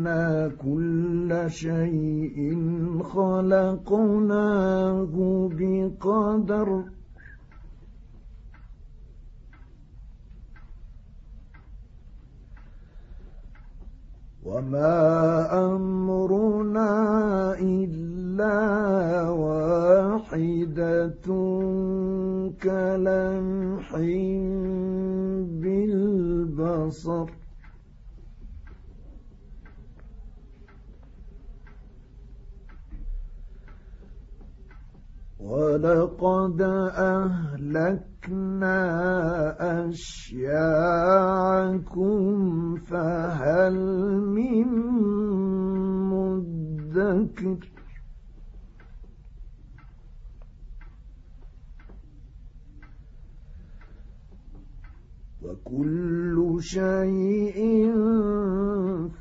إنا كل شيء خلقناه بقدر وما أمرنا إلا واحدة كلمح بالبصر ولقد أهلكنا أشياعكم فهل من مدكر؟ وكل شيء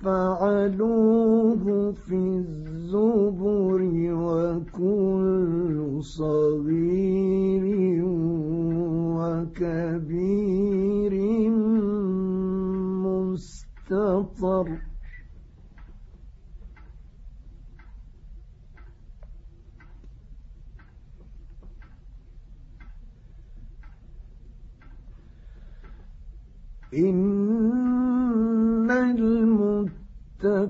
فعلوه في الزبر صغير وكبير مستطر. إن المتقين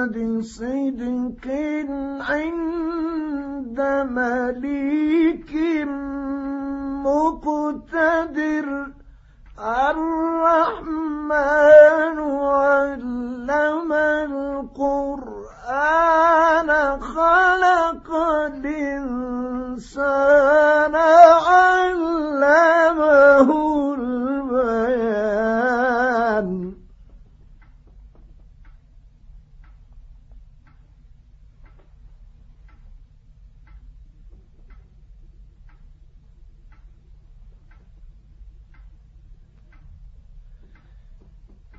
مقعد صدق عند مليك مقتدر. الرحمن علم القرآن خلق الإنسان.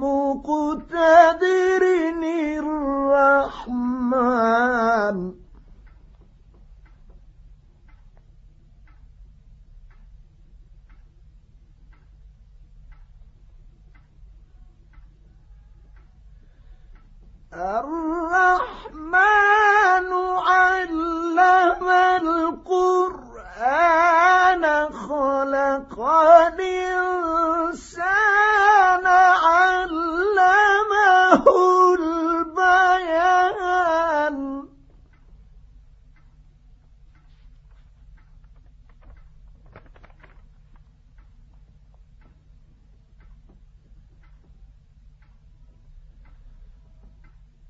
مقتدر الرحمن الرحمن علم القرآن خلق الإنسان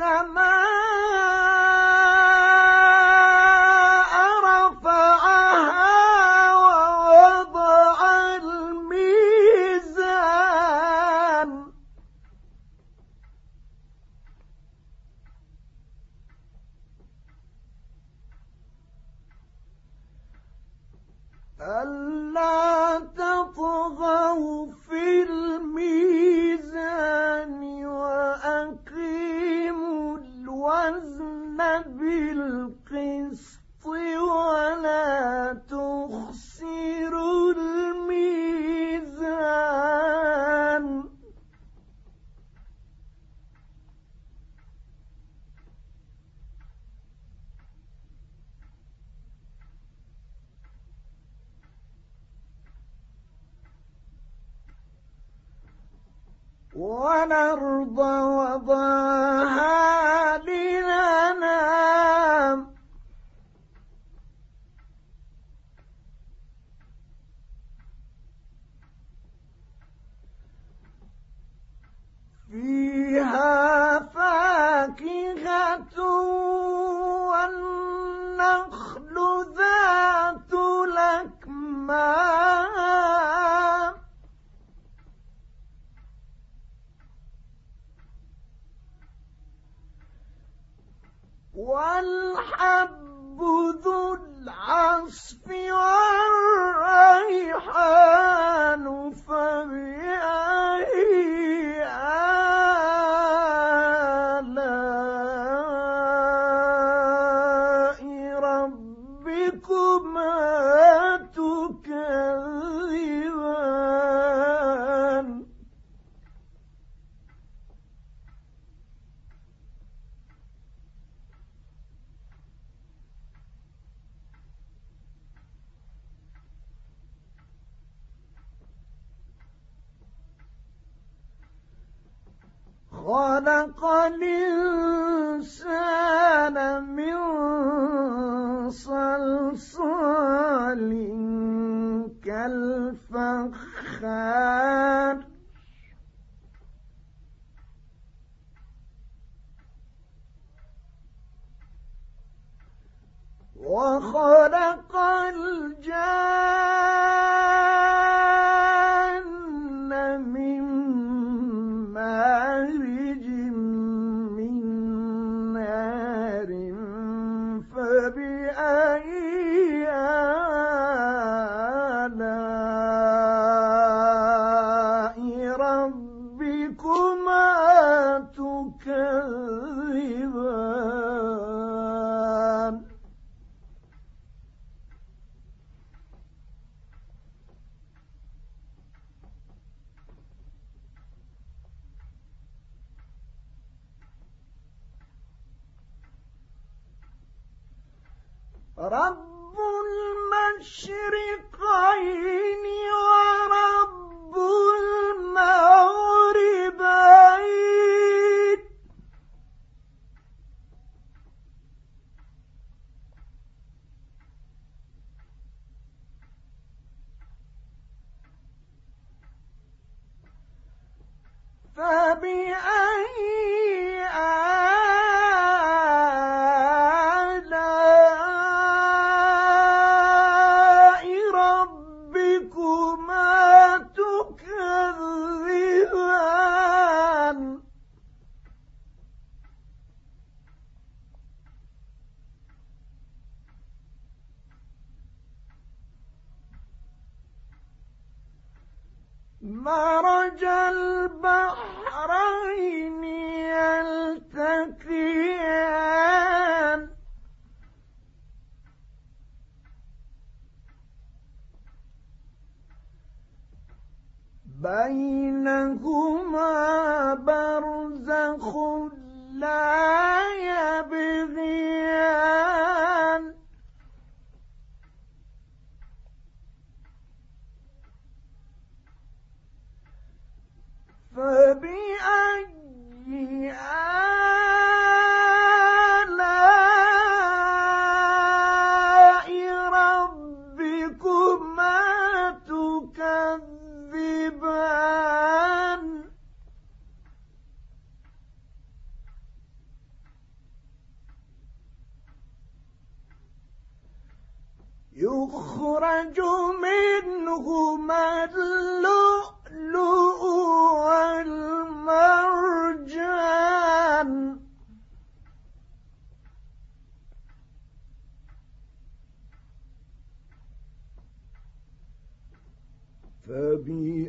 والسماء كالفخار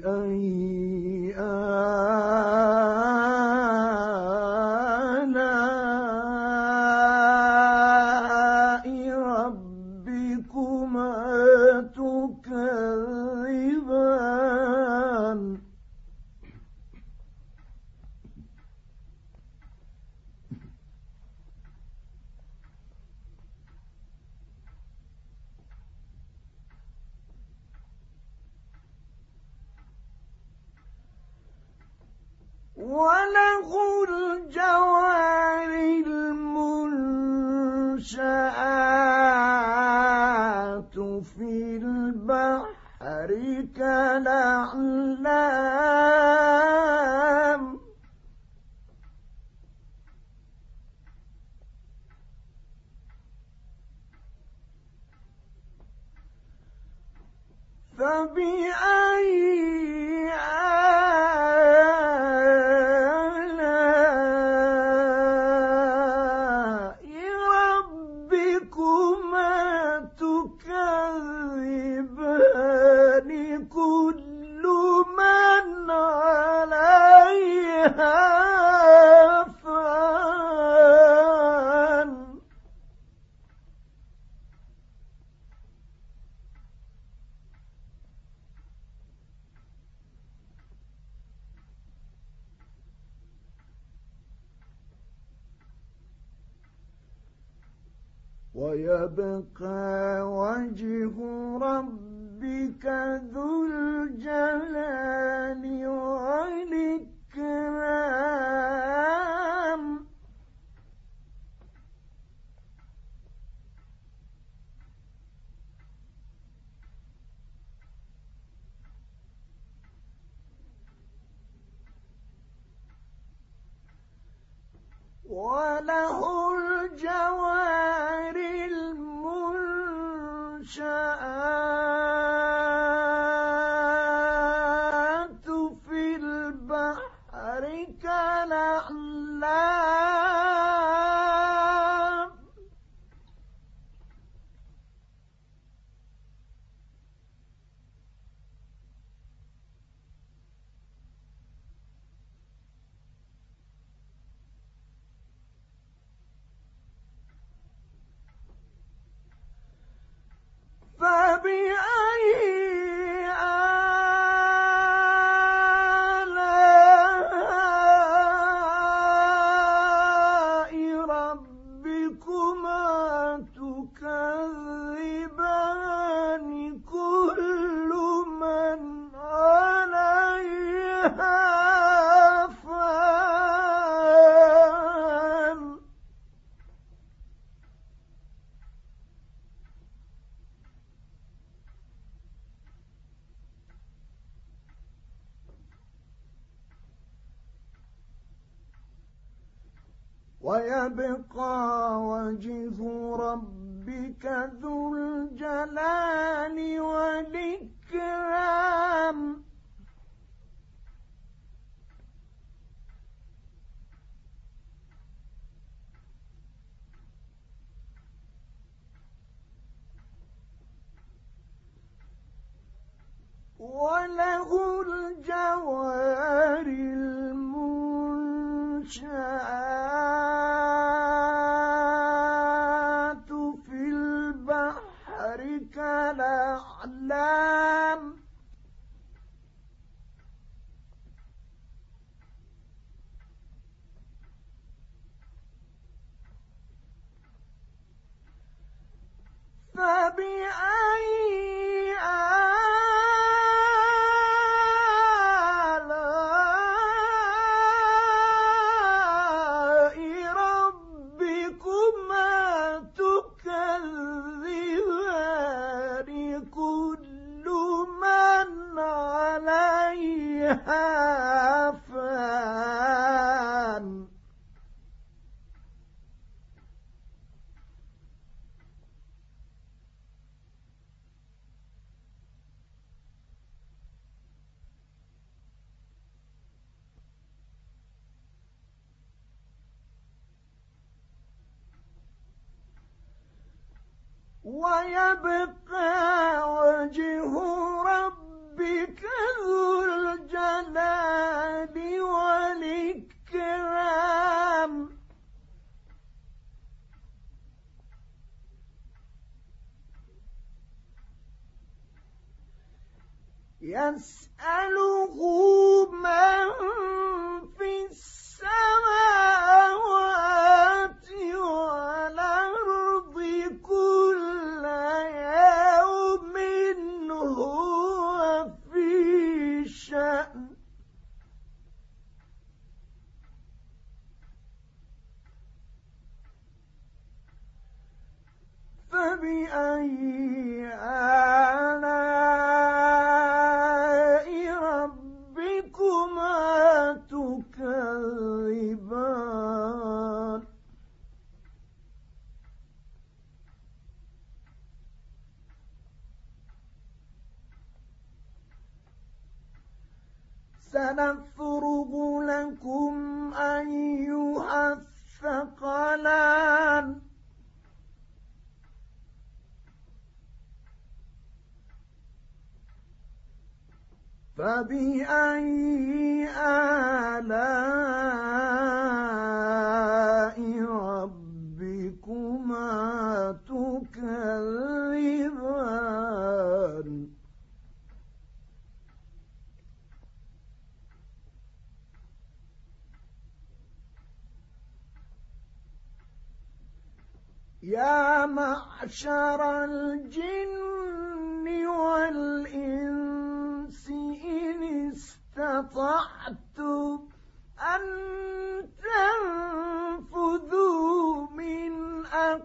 فبأي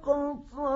من أقطار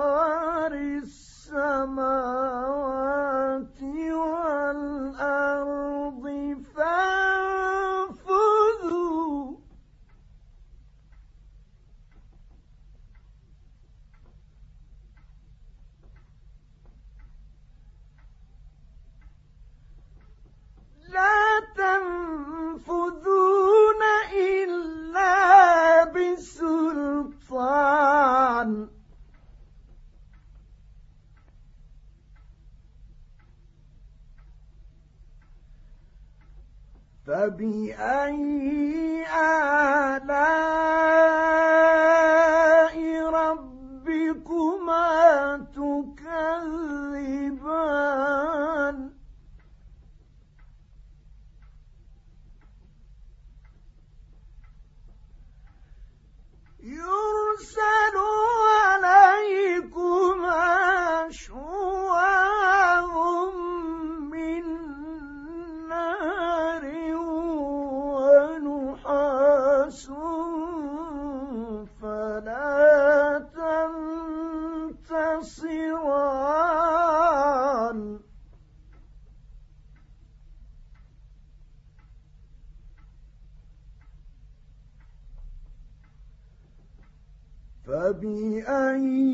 فبأي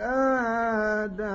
آلاء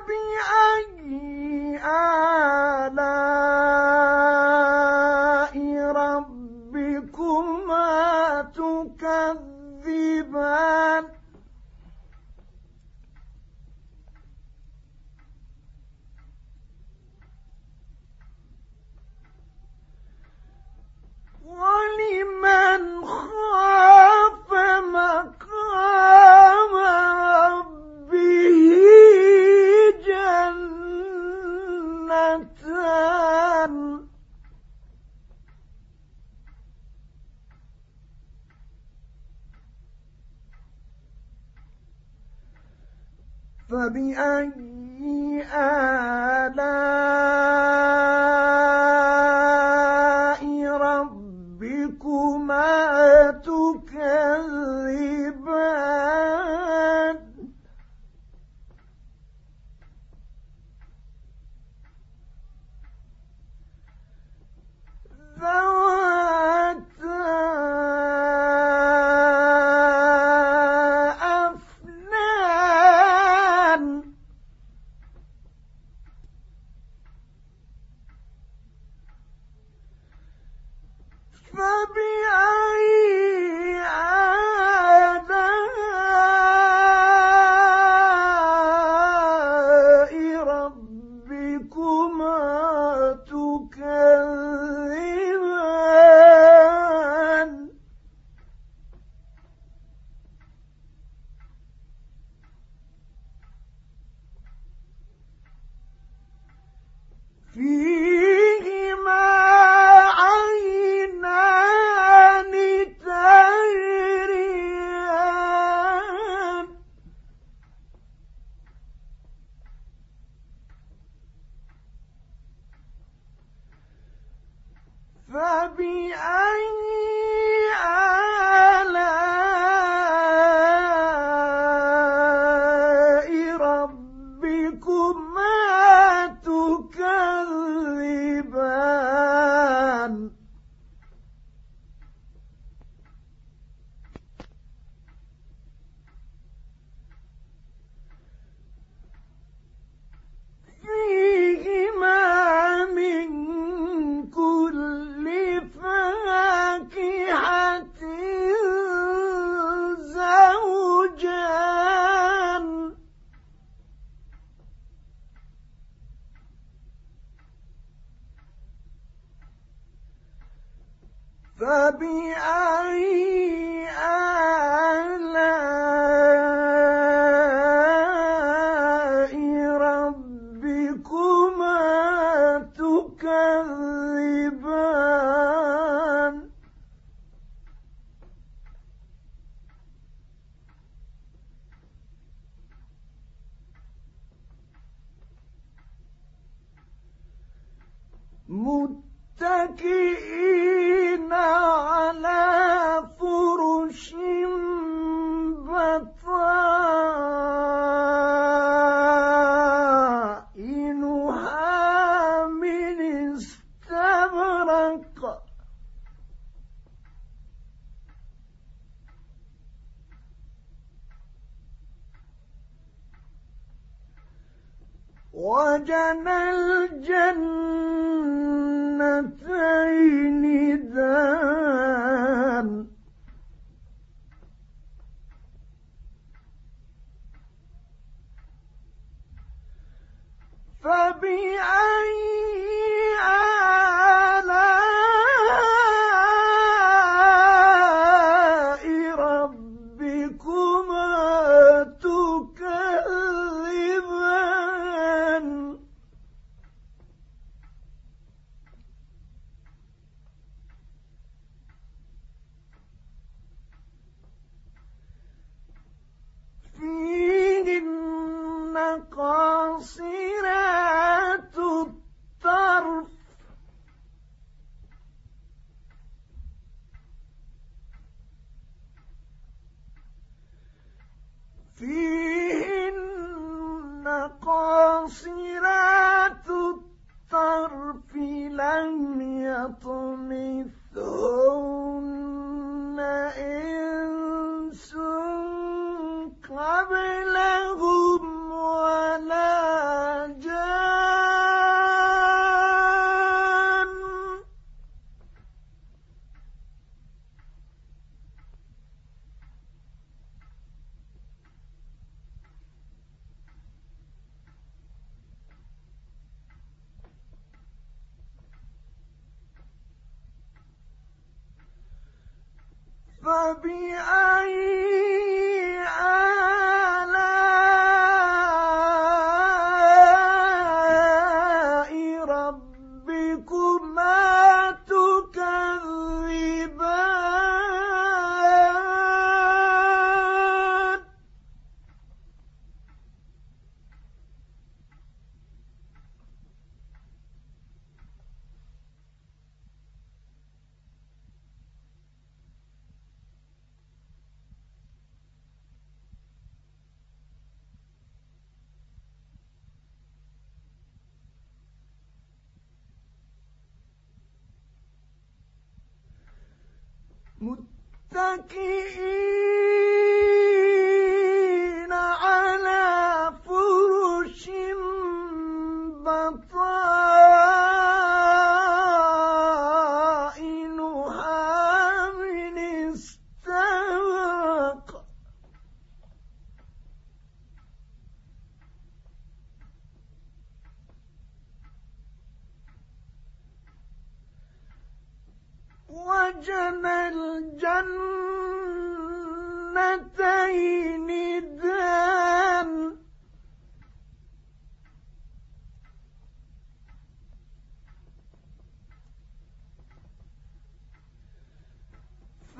فبأي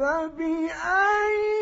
فبأي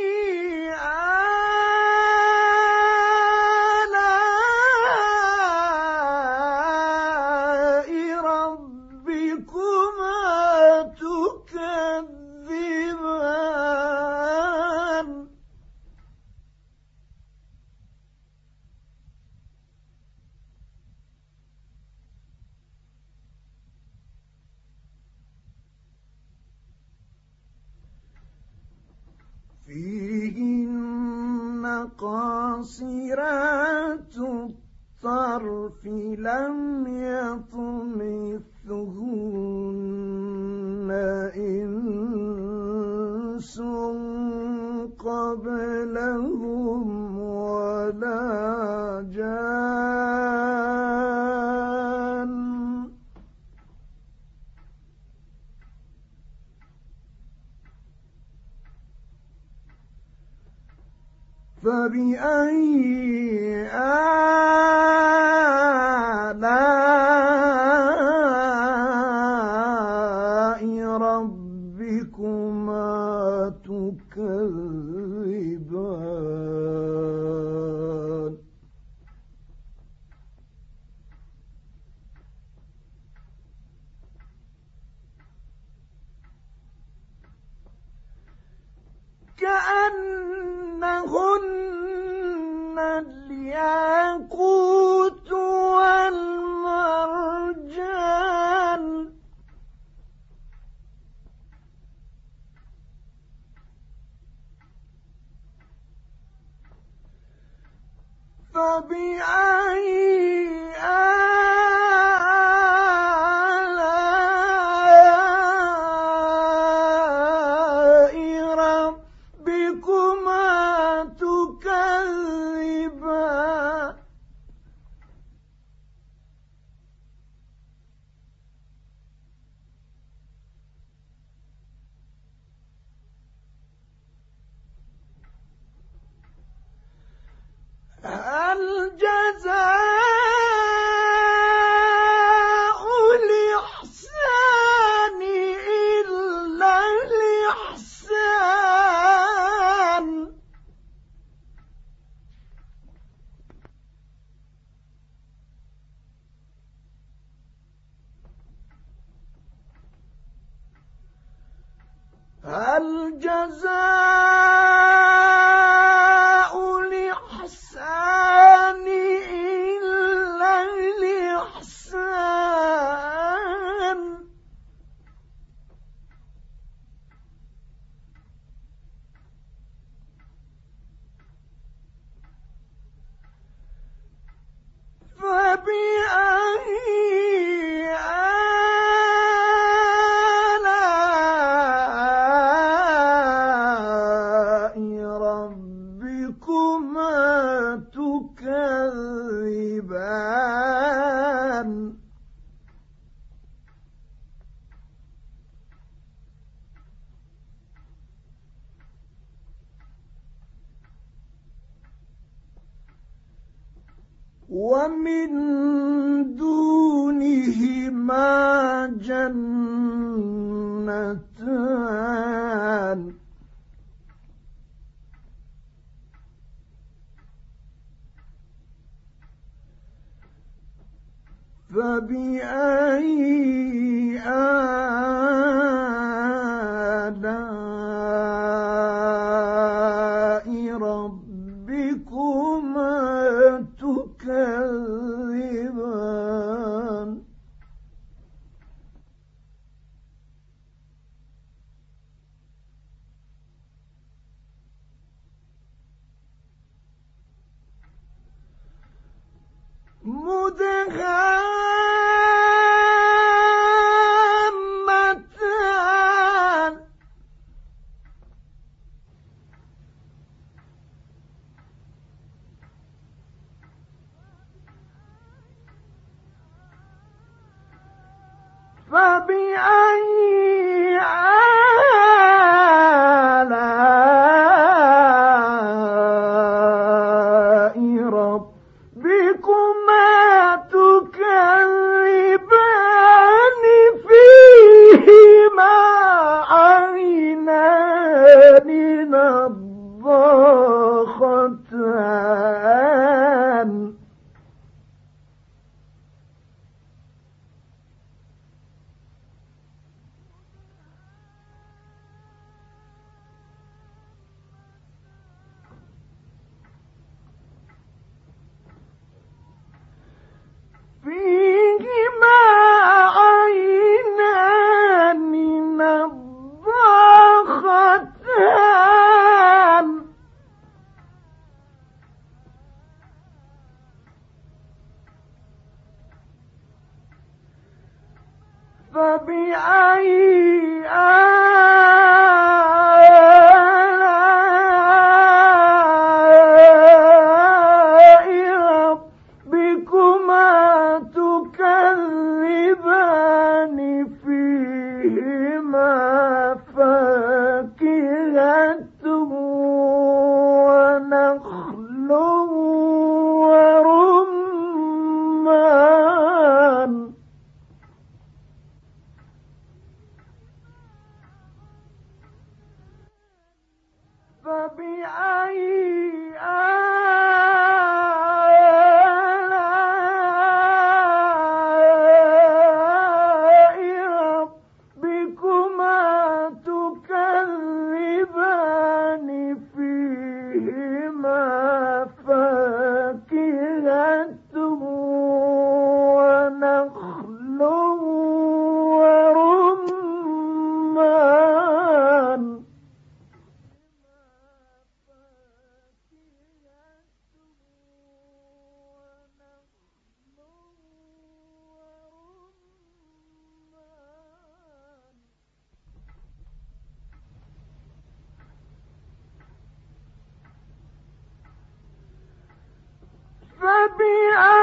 فبأي آلاء عليم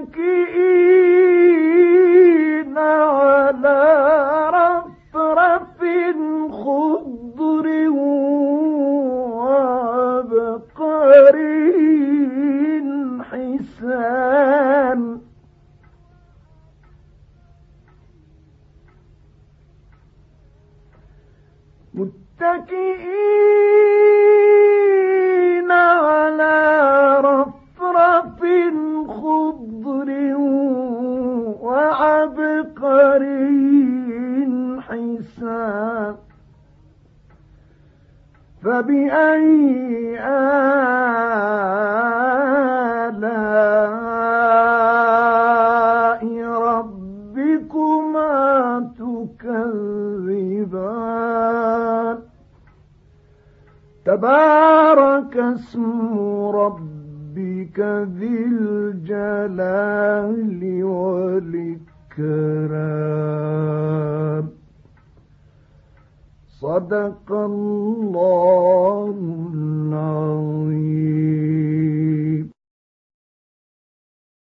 متكئين